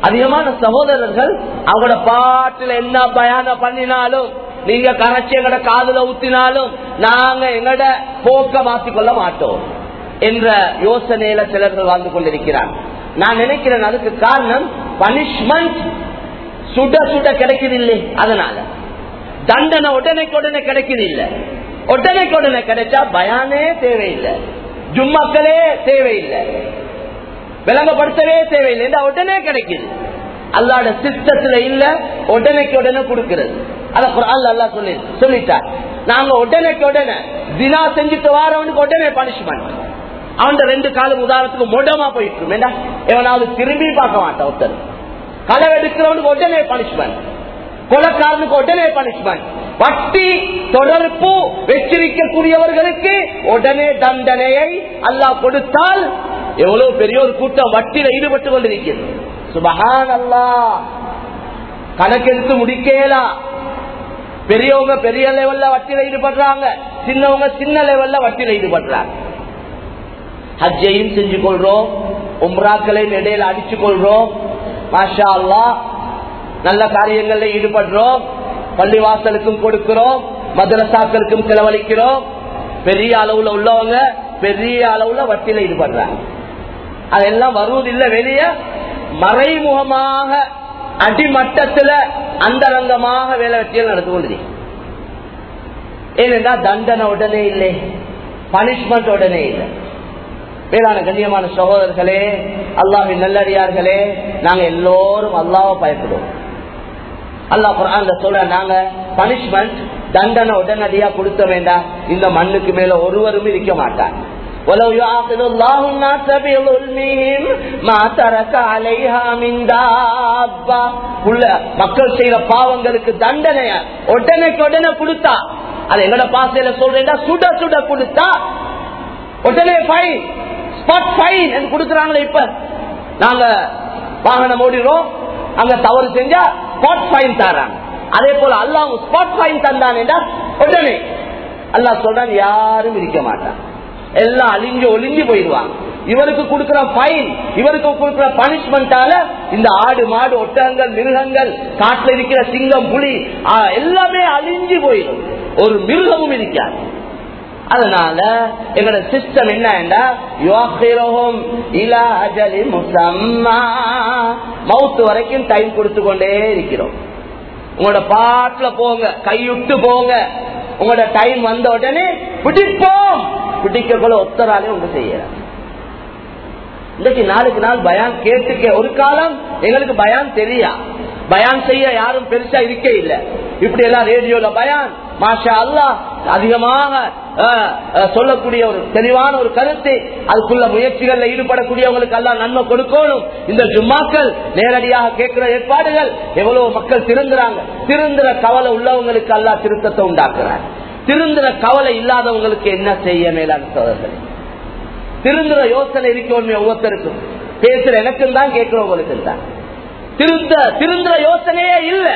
அதிகமான சகோதரர்கள் அவங்களோட பாட்டுல என்ன பயான பண்ணினாலும் நீங்க கரைச்சி எங்கட காதுல ஊத்தினாலும் நாங்க எங்கட போக்க மாத்திக்கொள்ள மாட்டோம் என்ற யோசனையில சிலர்கள் வாழ்ந்து கொண்டிருக்கிறார். நான் நினைக்கிறேன் அதுக்கு காரணம் பனிஷ்மெண்ட் சுட சுட கிடைக்குது இல்லை அதனால தண்டனை உடனேக்கு உடனே கிடைக்குது இல்லை உடனேக்கு உடனே கிடைச்சா பயானே தேவையில்லை. ஜும்மாக்களே தேவையில்லை. விளங்கப்படுத்தவே தேவையில்லை. உடனே கிடைக்குது? அல்லாட சிஸ்டத்துல இல்ல உடனேக்கு உடனே கொடுக்கிறது. அத குரான் அல்லா சொல்லி சொல்லிட்டார் நாங்க உடனேக்கு உடனே தினா செஞ்சுட்டு வாரவனுக்கு உடனே பனிஷ்மெண்ட் அவன் ரெண்டு காலம் உதாரணத்துக்கு மொடமா போயிட்டு வேண்டா எவனாவது திரும்பி பார்க்க மாட்டான் ஒருத்தர். களை எடுக்கிறவனுக்கு உடனே பனிஷ்மெண்ட் கொலக்காரனுக்கு உடனே பனிஷ்மெண்ட் வட்டி தொடர்பு வச்சிருக்கக்கூடியவர்களுக்கு உடனே தண்டனையை அல்லாஹ் கொடுத்தால் எவ்வளவு பெரிய ஒரு கூட்டம் வட்டியில ஈடுபட்டு கொண்டிருக்கிறது. சுபகான் அல்லா கணக்கெடுத்து முடிக்கலா. பெரியவங்க பெரிய லெவல்ல வட்டியில ஈடுபடுறாங்க. சின்னவங்க சின்ன லெவல்ல வட்டியில ஈடுபடுறாங்க. ஹஜ்ஜையும் செஞ்சு கொள்றோம் உம்ராக்களையும் இடையில அடிச்சு கொள்றோம் மாஷா அல்லா நல்ல காரியங்கள்ல ஈடுபடுறோம். பள்ளிவாசலுக்கும் கொடுக்கிறோம். மதரசாக்களுக்கும் செலவழிக்கிறோம். பெரிய அளவுல உள்ளவங்க பெரிய அளவுல வட்டியில ஈடுபடுறாங்க. அதெல்லாம் வருவதில்லை வெளியே. மறைமுகமாக அடிமட்டத்துல அந்தரங்கமாக வேலை வெற்றியில் நடந்து கொண்டிருக்கு ஏனென்றா தண்டனை உடனே இல்லை. பனிஷ்மெண்ட் உடனே இல்லை. வேளாண் கண்ணியமான சகோதரர்களே அல்லாவின் நல்லடியார்களே நாங்க எல்லோரும் அல்லாவ பயப்படுவோம். அல்லா குரான்ல சொல்ற நாங்க பனிஷ்மெண்ட் தண்டனை உடனடியா கொடுத்த வேண்டாம் இந்த மண்ணுக்கு மேல ஒருவரும் இருக்க மாட்டாங்க ولو يعاقب الله الناس بظلمهم ما ترك عليها من دابة உள்ள மக்கள் செய்யற பாவங்களுக்கு தண்டனைய உடனேக்கு உடனே கொடுத்தா அது எங்கட பாசையில சொல்றேன் சுட சுட கொடுத்தா உடனே ஃபைன் ஸ்பாட் ஃபைன் என்று கொடுக்குறாங்களே இப்ப நாங்க வாகனம் ஓடிடுறோம் அங்க தவறு செஞ்சா ஸ்பாட் ஃபைன் தராங்க அதே போல அல்லாஹ் ஸ்பாட் ஃபைன் தந்தான் உடனே அல்லாஹ் சொல்றான் யாரும் இருக்க மாட்டான் எல்லாம் அழிஞ்சு ஒளிஞ்சு போயிடுவாங்க இவருக்கு கொடுக்கிற ஃபைன் இவருக்கு கொடுக்கிற பனிஷ்மெண்டால இந்த ஆடு மாடு ஒட்டகங்கள் மிருகங்கள் காட்டுல இருக்கிற சிங்கம் புலி எல்லாமே அழிஞ்சு போயிடும். ஒரு மிருகமும் இருக்காது. அதனால எங்களோட சிஸ்டம் என்ன மவுத்து வரைக்கும் டைம் கொடுத்து கொண்டே இருக்கிறோம். உங்களோட பாட்டுல போங்க கையுட்டு போங்க. உங்களோட டைம் வந்த உடனே பிடிப்போம் பிடிக்கக்குள்ள ஒத்தராலே உங்க செய்யற இன்றைக்கு நாளுக்கு நாள் பயான் கேட்டுக்க ஒரு காலம் எங்களுக்கு பயான் தெரியா? பயான் செய்ய யாரும் பெருசா இருக்க இல்ல. இப்படி எல்லாம் ரேடியோல பயான். மாஷா அல்லா அதிகமாக அஹ், சொல்லக்கூடிய ஒரு தெளிவான ஒரு கருத்து. அதுக்குள்ள முயற்சிகள்ல ஈடுபடக்கூடியவங்களுக்கு எல்லாம் நன்மை கொடுக்கணும். இந்த ஜும்மாக்கள் நேரடியாக கேட்கிற ஏற்பாடுகள். எவ்வளவு மக்கள் திருந்துறாங்க. திருந்துற கவலை உள்ளவங்களுக்கு எல்லாம் திருத்தத்தை உண்டாக்குறாங்க திருந்துற கவலை இல்லாதவங்களுக்கு என்ன செய்ய மேலான சோதர்கள் திருந்துற யோசனை இருக்கோமே ஒவ்வொருத்தருக்கும். பேசுற எனக்கும் தான் கேட்கிறவங்களுக்கு தான். திருந்த திருந்துற யோசனையே இல்ல.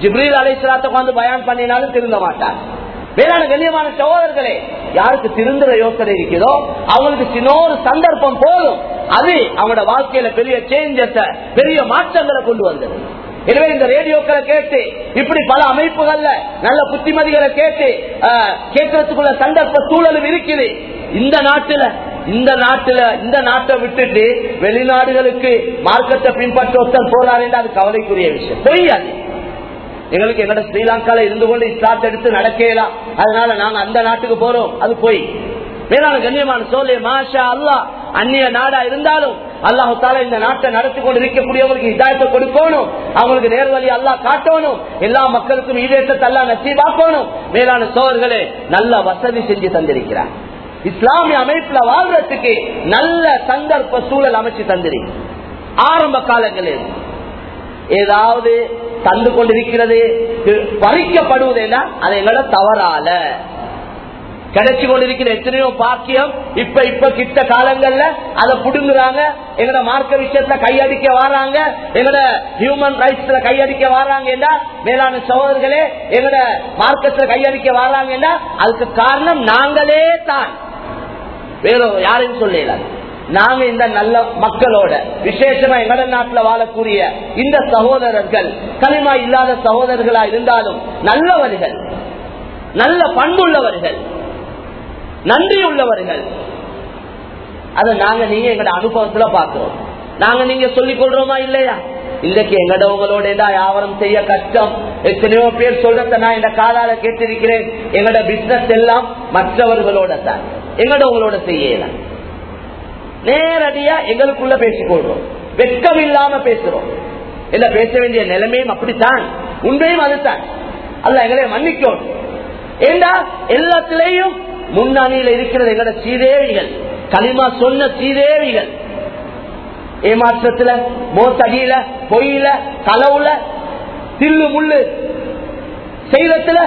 ஜிப்ரீல் அலைசலாத்த உட்காந்து பயன் பண்ணினாலும் திருந்த மாட்டார். வேளாண் கண்ணியமான சகோதரர்களே யாருக்கு திருந்துற யோசனை இருக்கிறதோ அவங்களுக்கு சின்ன ஒரு சந்தர்ப்பம் போதும். அது அவங்களோட வாழ்க்கையில பெரிய சேஞ்சஸ பெரிய மாற்றங்களை கொண்டு வந்தது. எனவே இந்த ரேடியோக்களை கேட்டு இப்படி பல அமைப்புகள்ல நல்ல புத்திமதிகளை கேட்டு ஆஹ், கேட்கறதுக்குள்ள சந்தர்ப்ப சூழலும் இருக்குது. இந்த நாட்டுல இந்த நாட்டுல இந்த நாட்டை விட்டுட்டு வெளிநாடுகளுக்கு மார்க்கத்தை பின்பற்ற ஒருத்தர் போறாரு என்று அது கவலைக்குரிய விஷயம். தெரியாது எங்களுக்கு எங்கட ஸ்ரீலங்கால இருந்து கொண்டு இஸ்லாத்தை எடுத்து நடக்கலாம் அதனால நாங்க அந்த நாட்டுக்கு போறோம். அது போய். மேலான கண்ணியமான சோழே மாஷா அல்லா அந்நிய நாடா இருந்தாலும் அல்லாஹு தாலா இந்த நாட்டை நடத்தி கொண்டு இருக்கக்கூடியவங்களுக்கு இதாயத்தை கொடுக்கணும். அவங்களுக்கு நேர் வழி அல்லாஹ் காட்டணும். எல்லா மக்களுக்கும் ஈடேற்றத்தை எல்லாம் நசீபாக்கணும். மேலான சோழர்களே நல்ல வசதி செஞ்சு தந்திருக்கிறார். இஸ்லாமிய அமைப்புல வாழ்றதுக்கு நல்ல சந்தர்ப்ப சூழல் அமைச்சு தந்திருக்கு. ஆரம்ப காலங்களில் ஏதாவது தந்து கொண்டிருக்கிறது பறிக்கப்படுவதுன்னா அதை எங்களை தவறால. கிடைச்சு கொண்டிருக்கிற எத்தனையோ பாக்கியம் இப்ப இப்ப கிட்ட காலங்கள்ல அதை புடுங்குறாங்க. எங்கட மார்க்க விஷயத்துல கையடிக்க வராங்க. எங்கட ஹியூமன் ரைட்ஸ்ல கையடிக்க வராங்கன்னா மேலான சகோதரர்களே எங்கட மார்க்கத்துல கையடிக்க வராங்கன்னா அதுக்கு காரணம் நாங்களே தான். வேற யாரையும் சொல்லல. நாங்க இந்த நல்ல மக்களோட விசேஷமா எங்கட நாட்டுல வாழக்கூடிய இந்த சகோதரர்கள் கனிமா இல்லாத சகோதரர்களா இருந்தாலும் நல்லவர்கள் நல்ல பண்புள்ளவர்கள் நன்றி உள்ளவர்கள் அதை நாங்க நீங்க எங்கட அனுபவத்துல பாக்குறோம் நாங்க நீங்க சொல்லிக் கொள்றோமா இல்லையா? இன்றைக்கு எங்கடவங்களோட வியாபாரம் செய்ய கஷ்டம். எத்தனையோ பேர் சொல்றத நான் இந்த காலால கேட்டிருக்கிறேன். எங்கட பிசினஸ் எல்லாம் மற்றவர்களோட தான். எங்கடவங்களோட செய்யல. நேரடியா எங்களுக்குள்ள பேசிக்கொள்றோம் வெட்கம் இல்லாம பேசுறோம். என்ன பேச வேண்டிய நிலைமையும் அப்படித்தான். உண்மையும் அதுதான். அல்ல எங்களை மன்னிக்கணும். ஏண்டா? எல்லாத்திலையும் முன்னணியில இருக்கிறது எங்கட சீதேவிகள் களிமா சொன்ன சீதேவிகள் ஏமாற்றத்துல மோத்தடியில பொய்யில களவுல தில்லு முள்ளு செய்தத்துல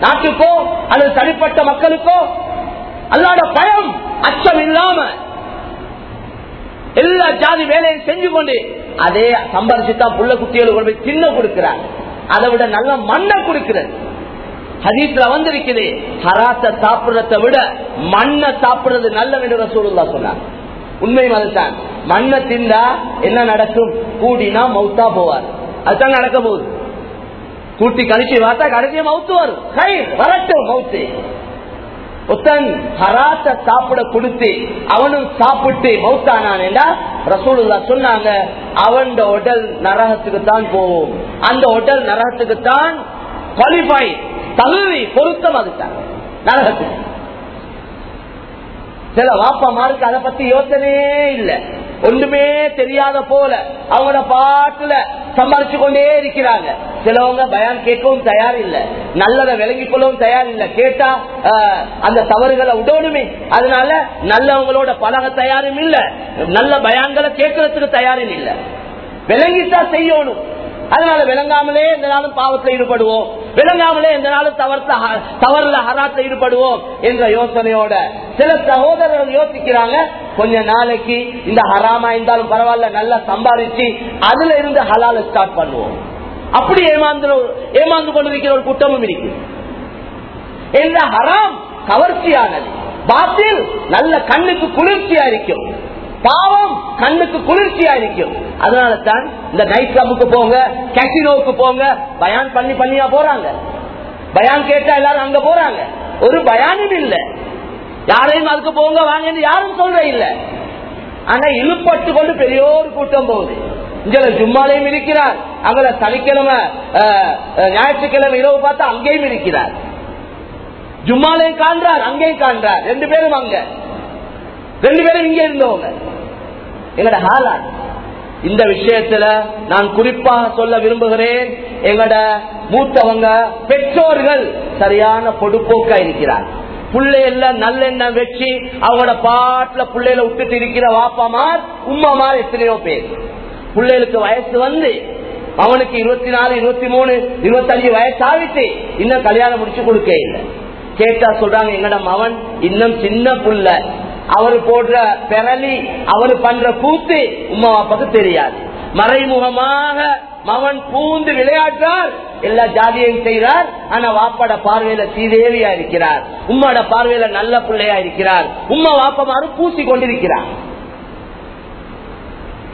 நாட்டுக்கோ அல்லது தனிப்பட்ட மக்களுக்கோ அல்லாட பயம் அச்சம் இல்லாம எல்லா ஜாதி வேலையும் செஞ்சு கொண்டு அதே சம்பாரிச்சுதான் புள்ள குட்டிகளுக்கு கொண்டு போய் கொடுக்கிறார். அதை விட நல்ல மண்ணை கொடுக்கிறது. ஹதீஸ்ல வந்திருக்குது ஹராத்த சாப்பிடறத விட மண்ணை சாப்பிடுறது நல்ல என்று சூழலா சொன்னார். உண்மையும் அதுதான் மண்ணை திண்டா என்ன நடக்கும்? கூடினா மவுத்தா போவார். அதுதான் நடக்க போகுது. கூட்டி கழிச்சு பார்த்தா கடைசியா மவுத்து வரும். கை வரட்டும் மவுத்து ஒத்தன் ஹராத்த சாப்பிட கொடுத்து அவனும் சாப்பிட்டு மௌத்தானான்டா ரசூலுல்லா சொன்னாங்க. அவன் உடல் நரகத்துக்கு தான் போவோம் அந்த உடல் நரகத்துக்கு தான் குவாலிஃபை தழுவி பொருத்தம் அதுதான் நரகத்துக்கு சில வாப்பமாருக்கு அதை பத்தி யோசனையே இல்லை. ஒண்ணுமே தெரியாத போல அவங்களோட பாட்டுல சம்பாரிச்சு கொண்டே இருக்கிறாங்க. சிலவங்க பயம் கேட்கவும் தயார் இல்ல நல்லதை விளங்கிக் கொள்ளவும் தயார் இல்ல கேட்டா ஆஹ், அந்த தவறுகளை உடனுமே அதனால நல்லவங்களோட பழக தயாரும் இல்ல. நல்ல பயான்களை கேட்கறதுக்கு தயாரும் இல்ல. விளங்கித்தான் செய்யணும். அதனால விளங்காமலே இருந்தாலும் நாளும் பாவத்தில் ஈடுபடுவோம். விளங்காமலே எந்த நாளும் தவறுல தவறுல ஹராத்த ஈடுபடுவோம் என்ற யோசனையோட சில சகோதரர்கள் யோசிக்கிறாங்க. கொஞ்ச நாளைக்கு இந்த ஹராமா இருந்தாலும் பரவாயில்ல நல்லா சம்பாதிச்சு அதுல இருந்து ஹலால ஸ்டார்ட் பண்ணுவோம். அப்படி ஏமாந்து ஏமாந்து கொண்டிருக்கிற ஒரு குற்றமும் இருக்கு. இந்த ஹராம் கவர்ச்சியானது பாத்தில் நல்ல கண்ணுக்கு குளிர்ச்சியா இருக்கும். பாவம் கண்ணுக்கு குளிர்ச்சியா இருக்கும் அதனால தான் இந்த நைட் கிளப்புக்கு போங்க கேசினோவுக்கு போங்க பயான் பண்ணி பண்ணியா போறாங்க. பயான் கேட்டா எல்லாரும் அங்க போறாங்க. ஒரு பயானும் இல்ல. யாரையும் அதுக்கு போங்க வாங்கன்னு யாரும் சொல்ற இல்ல. ஆனா இழுப்பட்டு கொண்டு பெரிய ஒரு கூட்டம் போகுது. இங்க ஜும்மாலையும் இருக்கிறார். அங்கே சனிக்கிழமை அஹ், ஞாயிற்றுக்கிழமை இரவு பார்த்தா அங்கேயும் இருக்கிறார். ஜும்மாலையும் காண்றார் அங்கேயும் காண்றார். ரெண்டு பேரும் அங்க. ரெண்டு பேரும் இங்கே இருந்தவங்க. எங்கட ஹாலா இந்த விஷயத்துல நான் குறிப்பாக சொல்ல விரும்புகிறேன் எங்கட மூத்தவங்க பெற்றோர்கள் சரியான பொடுப்போக்கா இருக்கிறார். பிள்ளைகள நல்லெண்ணெய் வச்சு அவங்களோட பாட்டுல பிள்ளையில விட்டுட்டு இருக்கிற வாப்பாமார் உம்மாமார் எத்தனையோ பேர். பிள்ளைகளுக்கு வயசு வந்து அவனுக்கு இருபத்தி நாலு இருபத்தி மூணு இருபத்தஞ்சு வயசு ஆகிட்டு இன்னும் கல்யாணம் முடிச்சு கொடுக்க இல்லை. கேட்டா சொல்றாங்க எங்கட மவன் இன்னும் சின்ன புள்ள. அவர் போடுற பெரலி அவர் பண்ற கூத்து உமா அப்பாக்கு தெரியாது. மறைமுகமாக மவன் பூந்து விளையாட்டார் எல்லா ஜாதியையும் செய்கிறார் ஆனா வாப்பாட பார்வையில சீதேவியா இருக்கிறார். உம்மாட பார்வையில நல்ல பிள்ளையா இருக்கிறார். உம்மா வாப்பமாறு பூசி கொண்டிருக்கிறார்.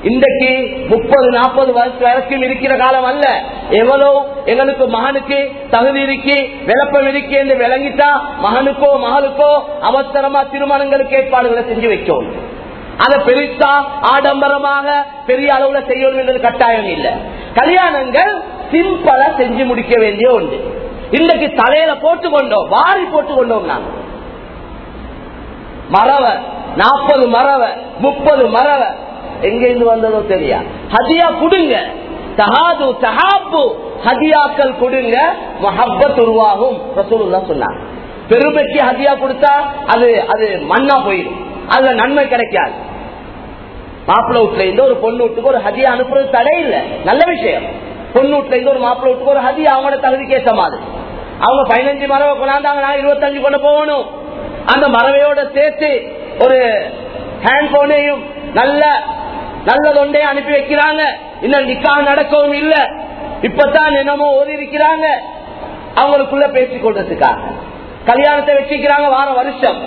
இன்றைக்கு முப்பது நாற்பது வருஷம் வரைக்கும் இருக்கிற காலம் அல்ல. எவ்வளவு எங்களுக்கு மகனுக்கு தகுதி இருக்கு விளப்பம் இருக்கு என்று விளங்கிட்டா மகனுக்கோ மகளுக்கோ அவசரமா திருமணங்களுக்கு ஏற்பாடுகளை செஞ்சு வைக்கும் அதை பெருசா ஆடம்பரமாக பெரிய அளவுல செய்யணும் என்றது கட்டாயம் இல்லை. கல்யாணங்கள் சிம்பிளா செஞ்சு முடிக்க வேண்டிய ஒன்று. இன்றைக்கு தலையில போட்டு கொண்டோம் வாரி போட்டு கொண்டோம் நாங்க. மரவ நாற்பது மரவ முப்பது மறவ எங்க இருந்து வந்ததோ தெரியா? ஹதியா குடுங்க. தகாது தகாப்பு ஹதியாக்கள் கொடுங்க. மஹப்பத் உருவாகும். ரசூலுல்லா சொன்னாங்க பெருமைக்கு ஹதியா கொடுத்தா அது அது மண்ணா போயிடும். அதுல நன்மை கிடைக்காது. மாப்பிள்ள வீட்டுல இருந்து ஒரு பொண்ணு வீட்டுக்கு ஒரு ஹதியா அனுப்புறது தடை இல்லை. நல்ல விஷயம். பொண்ணு வீட்டுல இருந்து ஒரு மாப்பிள்ள வீட்டுக்கு ஒரு ஹதியா அவங்களோட தகுதிக்கு ஏற்ற மாதிரி. அவங்க பதினஞ்சு மரம் கொண்டாந்தாங்க நான் இருபத்தஞ்சு கொண்டு போகணும். அந்த மறவையோட சேர்த்து ஒரு ஹேண்ட் போனையும் நல்ல நல்லதொண்டே அனுப்பி வைக்கிறாங்க. இன்னும் நிக்காக நடக்கவும் இல்ல. இப்பதான் என்னமோ ஓதி இருக்கிறாங்க. அவங்களுக்குள்ள பேசிக் கொள்றதுக்காக. கல்யாணத்தை வச்சிருக்கிறாங்க வார வருஷம்.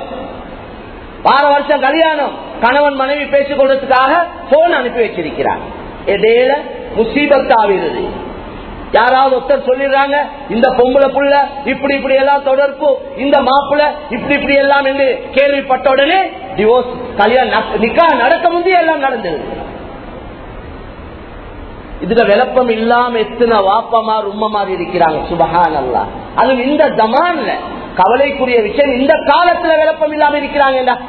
வார வருஷம் கல்யாணம். கணவன் மனைவி பேசிக் கொள்றதுக்காக போன் அனுப்பி வச்சிருக்கிறாங்க. இடையில முசீபத் ஆகிறது யாராவது ஒருத்தர் சொல்லிடுறாங்க இந்த பொம்பளை புள்ள இப்படி இப்படி எல்லாம் தொடர்பு இந்த மாப்பிள்ள இப்படி இப்படி எல்லாம் என்று கேள்விப்பட்ட உடனே டிவோர்ஸ் கல்யாணம் நிக்கா நடக்க முந்தைய எல்லாம் நடந்தது. இதுல விளப்பம் இல்லாம எத்தனை வாப்பமார் உம்மமார் இருக்கிறாங்க. சுபஹான் அல்லா அதுவும் இந்த ஜமான்ல கவலைக்குரிய விஷயம் இந்த காலத்துல விளப்பம் இல்லாம இருக்கிறாங்க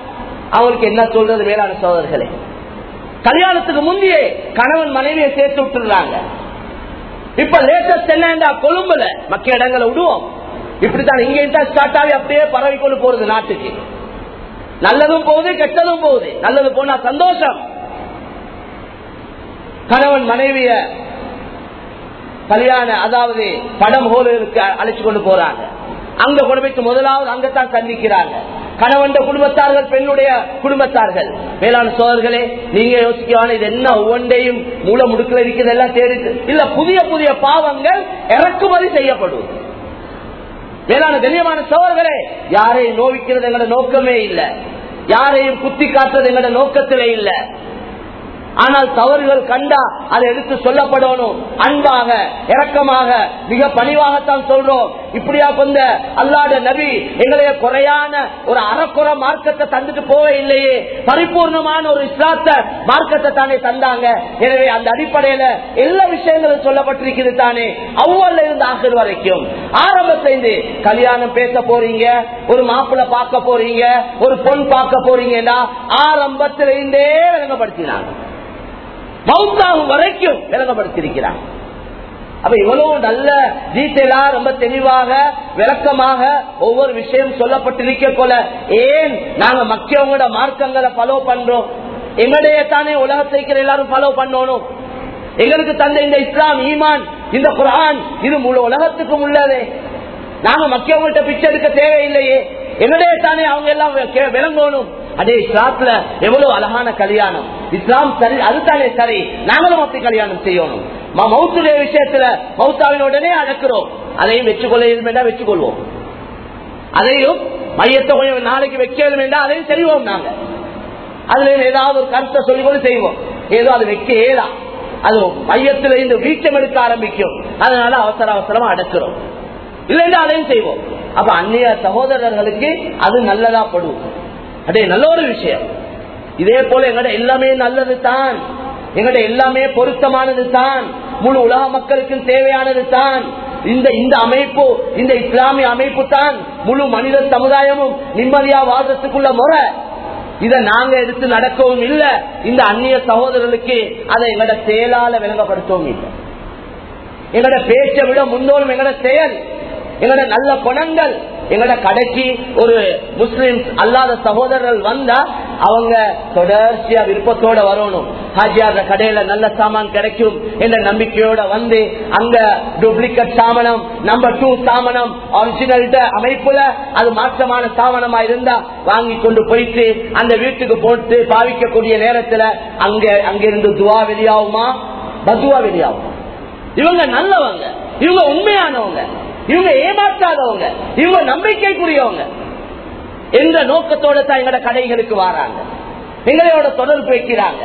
அவங்களுக்கு என்ன சொல்றது வேளாண் சோதர்களே? கல்யாணத்துக்கு முந்தையே கணவன் மனைவியை சேர்த்து விட்டுறாங்க இப்ப லேட்டஸ்ட் என்ன கொழும்புல. மக்க இடங்களை விடுவோம். இப்படித்தான் இங்க இருந்தா ஸ்டார்ட் ஆகி அப்படியே பரவி கொண்டு போறது நாட்டுக்கு. நல்லதும் போகுது கெட்டதும் போகுது. நல்லது போனா சந்தோஷம். கணவன் மனைவிய கல்யாண அதாவது படம் ஹோலுக்கு அழைச்சு கொண்டு போறாங்க. அங்க குடும்பத்துக்கு முதலாவது அங்கத்தான் சந்திக்கிறாங்க. கணவன் குடும்பத்தார்கள் பெண்ணுடைய குடும்பத்தார்கள். வேளாண் சோழர்களே நீங்க யோசிக்கவான இது என்ன ஒவ்வொன்றையும் மூல முடுக்கல இருக்கிறது எல்லாம் தேடி இல்ல புதிய புதிய பாவங்கள் இறக்குமதி செய்யப்படும். வேளாண் கண்ணியமான சோழர்களே யாரையும் நோவிக்கிறது எங்களோட நோக்கமே இல்லை. யாரையும் குத்தி காட்டுறது எங்களோட நோக்கத்திலே இல்லை. ஆனால் தவறுகள் கண்டா அதை எடுத்து சொல்லப்படணும். அன்பாக இரக்கமாக மிக பணிவாகத்தான் சொல்றோம். இப்படியா கொண்ட அல்லாத நபி எங்களைய குறையான ஒரு அறக்குறை மார்க்கத்தை தந்துட்டு போக இல்லையே. பரிபூர்ணமான ஒரு இஸ்லாத்த மார்க்கத்தை தானே தந்தாங்க. எனவே அந்த அடிப்படையில எல்லா விஷயங்களும் சொல்லப்பட்டிருக்கிறது தானே. அவ்வளவு இருந்து ஆசிர் வரைக்கும். ஆரம்பத்திலிருந்து கல்யாணம் பேச போறீங்க ஒரு மாப்பிள்ள பார்க்க போறீங்க ஒரு பொன் பார்க்க போறீங்கன்னா ஆரம்பத்திலிருந்தே விளங்கப்படுத்தினாங்க. மௌத்தாகும் வரைக்கும் விளங்கப்படுத்திருக்கிறார் அப்ப இவ்வளவு நல்ல டீட்டெயிலா ரொம்ப தெளிவாக விளக்கமாக ஒவ்வொரு விஷயம் சொல்லப்பட்டிருக்க போல ஏன் நாங்க மக்கியவங்களோட மார்க்கங்களை ஃபாலோ பண்றோம்? எங்களுடைய தானே உலகத்தை எல்லாரும் ஃபாலோ பண்ணணும். எங்களுக்கு தந்த இந்த இஸ்லாம் ஈமான் இந்த குரான் இது முழு உலகத்துக்கும் உள்ளதே. நாங்க மக்கியவங்கள்ட்ட பிச்சை எடுக்க தேவையில்லையே. என்னுடைய தானே அவங்க எல்லாம் விளங்கணும். அதே இஸ்லாத்துல எவ்வளவு அழகான கல்யாணம். இஸ்லாம் சரி அதுதானே சரி. நாங்களும் அப்படி கல்யாணம் செய்யணும். மௌத்துடைய விஷயத்துல மௌத்தாவின் உடனே அடக்கிறோம். அதையும் வச்சுக்கொள்ள வேண்டாம் வச்சுக்கொள்வோம். அதையும் மையத்தை கொஞ்சம் நாளைக்கு வைக்க வேண்டாம் அதையும் செய்வோம் நாங்க. அதுல ஏதாவது ஒரு கருத்தை சொல்லி கொண்டு செய்வோம். ஏதோ அது வைக்க ஏதா அது மையத்துல இருந்து வீச்சம் எடுக்க ஆரம்பிக்கும். அதனால அவசர அவசரமா அடக்கிறோம். இல்லைன்னா அதையும் செய்வோம். அப்ப அந்நிய சகோதரர்களுக்கு அது நல்லதா படும். அதே நல்ல ஒரு விஷயம். இதே போல எங்கட எல்லாமே நல்லது தான். எங்கட எல்லாமே பொருத்தமானது தான். முழு உலக மக்களுக்கும் தேவையானது தான். இந்த இந்த அமைப்பு இந்த இஸ்லாமிய அமைப்பு தான். முழு மனித சமுதாயமும் நிம்மதியா வாழ்றதுக்குள்ள முறை. இதை நாங்க எடுத்து நடக்கவும் இல்லை. இந்த அந்நிய சகோதரர்களுக்கு அதை எங்கட செயலால விளங்கப்படுத்தவும் இல்லை. எங்கட பேச்சை விட முன்னோரும் எங்கட செயல். எங்களோட நல்ல குணங்கள். எங்களோட கடைக்கு ஒரு முஸ்லிம் அல்லாத சகோதரர்கள் வந்தா அவங்க தொடர்ச்சியா விருப்பத்தோட வரணும். ஹாஜியார் கடையில நல்ல சாமான் கிடைக்கும் என்ற நம்பிக்கையோட வந்து அங்க டூப்ளிகேட் சாமனம் நம்பர் டூ சாமனம் ஒரிஜினல் அமைப்புல அது மாற்றமான சாமனமா இருந்தா வாங்கி கொண்டு போயிட்டு அந்த வீட்டுக்கு போட்டு பாவிக்கக்கூடிய நேரத்துல அங்க அங்கிருந்து துவா வெளியாகுமா? பதுவா வெளியாகுமா? இவங்க நல்லவங்க. இவங்க உண்மையானவங்க. இவங்க ஏமாற்றாதவங்க இவங்க நம்பிக்கைக்குரியவங்க. என்ற நோக்கத்தோட தான் எங்களோட கடைகளுக்கு வராங்க. எங்களோட தொடர்பு வைக்கிறாங்க.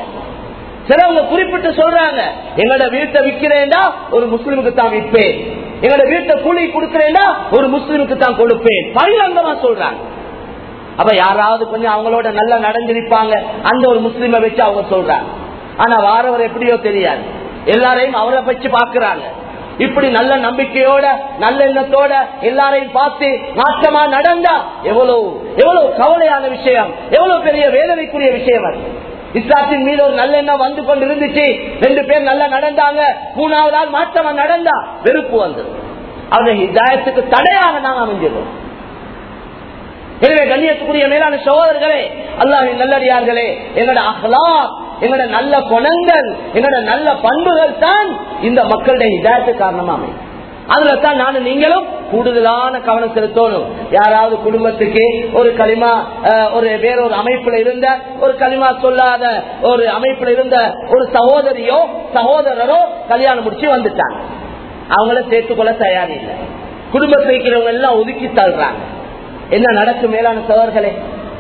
சிலவங்க குறிப்பிட்டு சொல்றாங்க எங்களோட வீட்டை விற்கிறேன்டா ஒரு முஸ்லிமுக்கு தான் விற்பேன். எங்களோட வீட்டை கூலி கொடுக்கிறேன்டா ஒரு முஸ்லிமுக்கு தான் கொடுப்பேன். பகிரங்கமா சொல்றாங்க. அப்ப யாராவது கொஞ்சம் அவங்களோட நல்லா நடந்திருப்பாங்க அந்த ஒரு முஸ்லிமை வச்சு அவங்க சொல்றாங்க. ஆனா வாரவர் எப்படியோ தெரியாது. எல்லாரையும் அவரை வச்சு பாக்குறாங்க இப்படி நல்ல நம்பிக்கையோட நல்ல எண்ணத்தோட எல்லாரையும் பார்த்து மாற்றமா நடந்தா எவ்வளவு எவ்வளவு கவலையான விஷயம் எவ்வளவு பெரிய வேதனைக்குரிய விஷயம் அது. இஸ்லாத்தின் மீது ஒரு நல்ல எண்ணம் வந்து கொண்டு இருந்துச்சு ரெண்டு பேர் நல்லா நடந்தாங்க. மூணாவது ஆள் மாற்றமா நடந்தா வெறுப்பு வந்தது. அவங்க இதாயத்துக்கு தடையாக நாங்க அமைஞ்சிடும் எனவே கண்ணியத்துக்குரிய மேலான சகோதரர்களே அல்லாஹின் நல்லடியார்களே என்னோட அகலாத் எங்களோட நல்ல குணங்கள் எங்களோட நல்ல பண்புகள் தான் இந்த மக்களுடைய இதாயத்து காரணமா அமையும். அதுலதான் நானும் நீங்களும் கூடுதலான கவனம் செலுத்தணும். யாராவது குடும்பத்துக்கு ஒரு களிமா அஹ், ஒரு வேறொரு அமைப்புல இருந்த ஒரு களிமா சொல்லாத ஒரு அமைப்புல இருந்த ஒரு சகோதரியோ சகோதரரோ கல்யாணம் முடிச்சு வந்துட்டாங்க. அவங்கள சேர்த்துக்கொள்ள தயார் இல்லை. குடும்பத்தில் இருக்கிறவங்க எல்லாம் ஒதுக்கி தள்ளுறாங்க. என்ன நடக்கும் மேலான சவர்களே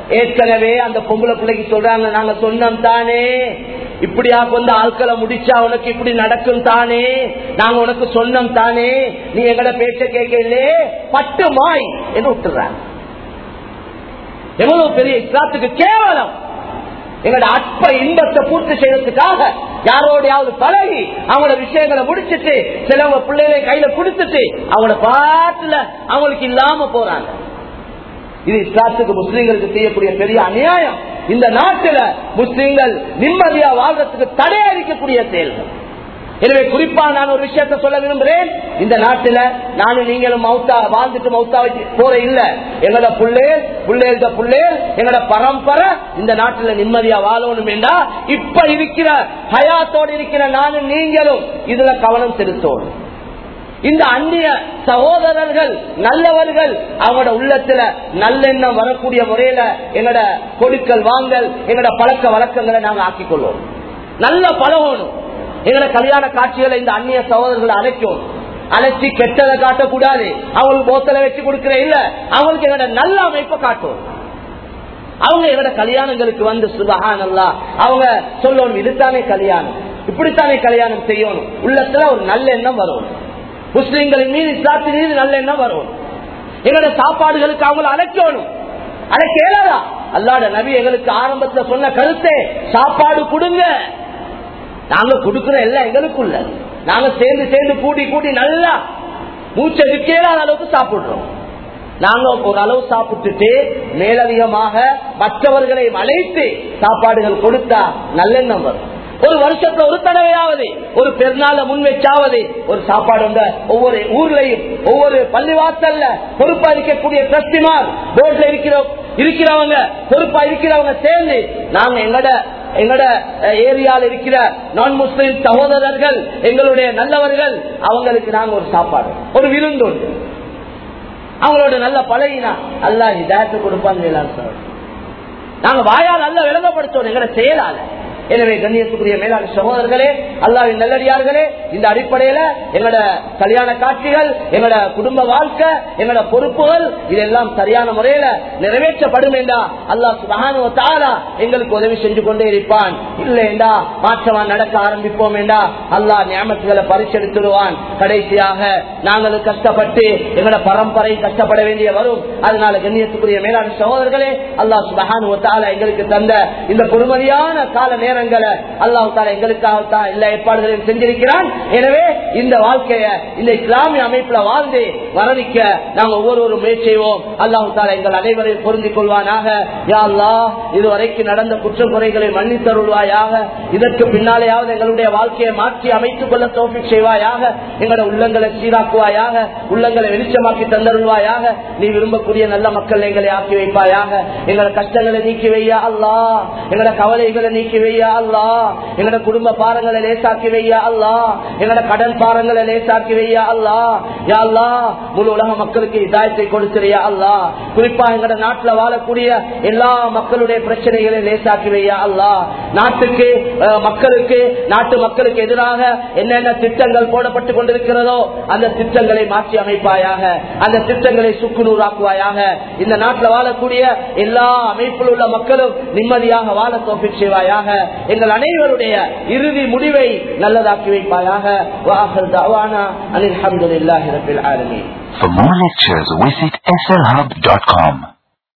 ஏற்கனவே அந்த பொம்பளை பிள்ளைக்கு சொல்றாங்க நாங்க சொன்னோம் தானே. இப்படியா கொண்டு ஆட்களை முடிச்சா உனக்கு இப்படி நடக்கும் தானே. நாங்க உனக்கு சொன்னோம் தானே. நீ எங்கட பேச்ச கேட்கல பட்டு மாய். என்று விட்டுறாங்க. எவ்வளவு பெரிய இஸ்லாத்துக்கு கேவலம். எங்களோட அற்ப இன்பத்தை பூர்த்தி செய்யறதுக்காக யாரோடையாவது பழகி அவங்களோட விஷயங்களை முடிச்சிட்டு சிலவங்க பிள்ளைகளை கையில குடுத்துட்டு அவங்களோட பாட்டுல அவங்களுக்கு இல்லாம போறாங்க. இது இஸ்லாத்துக்கு முஸ்லீம்களுக்கு செய்யக்கூடிய பெரிய அநியாயம். இந்த நாட்டில முஸ்லீம்கள் நிம்மதியா வாழ்றதுக்கு தடையளிக்கக்கூடிய செயல்கள். எனவே குறிப்பா நான் ஒரு விஷயத்த சொல்ல விரும்புகிறேன். இந்த நாட்டில நானும் நீங்களும் மௌத்தா வாழ்ந்துட்டு மௌத்தா வச்சு போற இல்ல. எங்களோட புள்ளேல் புள்ளேல்ட புள்ளேல் எங்களோட பரம்பரை இந்த நாட்டில நிம்மதியா வாழணும் என்றா இப்ப இருக்கிற ஹயாத்தோடு இருக்கிற நானும் நீங்களும் இதுல கவனம் செலுத்தணும். இந்த அந்நிய சகோதரர்கள் நல்லவர்கள் அவங்களோட உள்ளத்துல நல்லெண்ணம் வரக்கூடிய முறையில எங்களோட கொடுக்கல் வாங்கல் எங்களோட பழக்க வழக்கங்களை நாங்க ஆக்கிக் கொள்வோம் நல்ல பழகணும் எங்களோட கல்யாண காட்சிகளை இந்த அந்நிய சகோதரர்களை அழைக்கும். அழைச்சி கெட்டதை காட்டக்கூடாது. அவங்களுக்கு போத்தலை வச்சு கொடுக்கிற இல்ல. அவங்களுக்கு எங்களோட நல்ல அமைப்பை காட்டும் அவங்க எங்களோட கல்யாணங்களுக்கு வந்து சுபகா நல்லா அவங்க சொல்லணும் இதுதானே கல்யாணம். இப்படித்தானே கல்யாணம் செய்யணும். உள்ளத்துல ஒரு நல்ல எண்ணம் வரும் முஸ்லிம்களின் மீது இஸ்லாத்தின் மீது நல்ல எண்ணம் வரும் எங்களோட சாப்பாடுகளுக்கு அவங்களை அழைக்கணும். அழைக்க இயலாதா? அல்லாட நபி எங்களுக்கு ஆரம்பத்துல சொன்ன கருத்தே சாப்பாடு கொடுங்க. நாங்க கொடுக்கிற எல்லாம் எங்களுக்குள்ள. நாங்க சேர்ந்து சேர்ந்து கூட்டி கூட்டி நல்லா மூச்சை விற்கலாத அளவுக்கு சாப்பிடுறோம். நாங்க ஒரு அளவு சாப்பிட்டுட்டு மேலதிகமாக மற்றவர்களை அழைத்து சாப்பாடுகள் கொடுத்தா நல்லெண்ணம் வரும். ஒரு வருஷத்துல ஒரு தடவையாவது ஒரு பெருநாள முன் வச்சாவது ஒரு சாப்பாடு உண்ட. ஒவ்வொரு ஊர்லயும் ஒவ்வொரு பள்ளிவாசல்ல பொறுப்பா இருக்கக்கூடிய டிரஸ்டிமார் ரோட்ல இருக்கிற இருக்கிறவங்க பொறுப்பா இருக்கிறவங்க சேர்ந்து நாங்க எங்கட எங்கட ஏரியால இருக்கிற நான் முஸ்லிம் சகோதரர்கள் எங்களுடைய நல்லவர்கள் அவங்களுக்கு நாங்க ஒரு சாப்பாடு ஒரு விருந்து உண்டு. அவங்களோட நல்ல பழகினா அல்லா இதாயத்தை கொடுப்பாங்க எல்லாரும். சார் நாங்க வாயால் நல்லா விளங்கப்படுத்தோம் எங்கட செயலால. எனவே கண்ணியத்துக்குரிய மேலாண் சகோதரர்களே அல்லாவின் நல்லடியார்களே இந்த அடிப்படையில எங்களோட கல்யாண காட்சிகள் எங்களோட குடும்ப வாழ்க்கை எங்களோட பொறுப்புகள் இதெல்லாம் சரியான முறையில நிறைவேற்றப்படும் என்றா அல்லாஹ் சுபஹானுவ எங்களுக்கு உதவி செஞ்சு கொண்டே இருப்பான். இல்லைண்டா மாற்றமா நடக்க ஆரம்பிப்போம் என்றா அல்லாஹ் ஞாபகத்துகளை பரிசெடுத்துடுவான் கடைசியாக நாங்களும் கஷ்டப்பட்டு எங்களோட பரம்பரை கஷ்டப்பட வேண்டிய வரும். அதனால கண்ணியத்துக்குரிய மேலாண் சகோதரர்களே அல்லாஹ் சுபஹானுவ எங்களுக்கு தந்த இந்த பொறுமதியான கால நேரம் அல்லாஹ் தாலா எங்களுக்காகத்தான் எல்லா ஏற்பாடுகளையும் செஞ்சிருக்கிறான். எனவே இந்த வாழ்க்கைய இந்த இஸ்லாமிய அமைப்புல வாழ்ந்து வரவிக்க நாங்கள் ஒவ்வொருவரும் முயற்சி செய்வோம். அல்லாஹு தாலா எங்கள் அனைவரையும் பொருந்திக் கொள்வானாக. யா அல்லாஹ் இதுவரைக்கும் நடந்த குற்ற குறைகளை மன்னித்தருள்வாயாக. இதற்கு பின்னாலேயாவது எங்களுடைய வாழ்க்கையை மாற்றி அமைத்துக் கொள்ள தோப்பி செய்வாயாக. எங்களோட உள்ளங்களை சீராக்குவாயாக. உள்ளங்களை வெளிச்சமாக்கி தந்தருள்வாயாக. நீ விரும்பக்கூடிய நல்ல மக்கள் எங்களை ஆக்கி வைப்பாயாக. எங்களோட கஷ்டங்களை நீக்கி வையா அல்லா எங்களோட கவலைகளை நீக்கி வையா அல்லா எங்களோட குடும்ப பாரங்களை லேசாக்கி வையா அல்லா எங்களோட கடன் பாரங்களை லேசாக்கி வையா அல்லா யா அல்லா முழு உலக மக்களுக்கு இதாயத்தை கொடுத்துறியா அல்லா குறிப்பா எங்களோட நாட்டுல வாழக்கூடிய எல்லா மக்களுடைய பிரச்சனைகளை லேசாக்கி வையா அல்லா நாட்டுக்கு மக்களுக்கு நாட்டு மக்களுக்கு எதிராக என்னென்ன திட்டங்கள் போடப்பட்டு கொண்டிருக்கிறதோ அந்த திட்டங்களை மாற்றி அமைப்பாயாக. அந்த திட்டங்களை சுக்குநூறாக்குவாயாக. இந்த நாட்டில் வாழக்கூடிய எல்லா அமைப்பில் உள்ள மக்களும் நிம்மதியாக வாழ தோப்பி செய்வாயாக. எங்கள் அனைவருடைய இறுதி முடிவை நல்லதாக்கி வைப்பாயாக வாசல் தவானா அனில் அஹமதுல்லாஹி ரபில் ஆலமீன் For more lectures, visit slhub.com.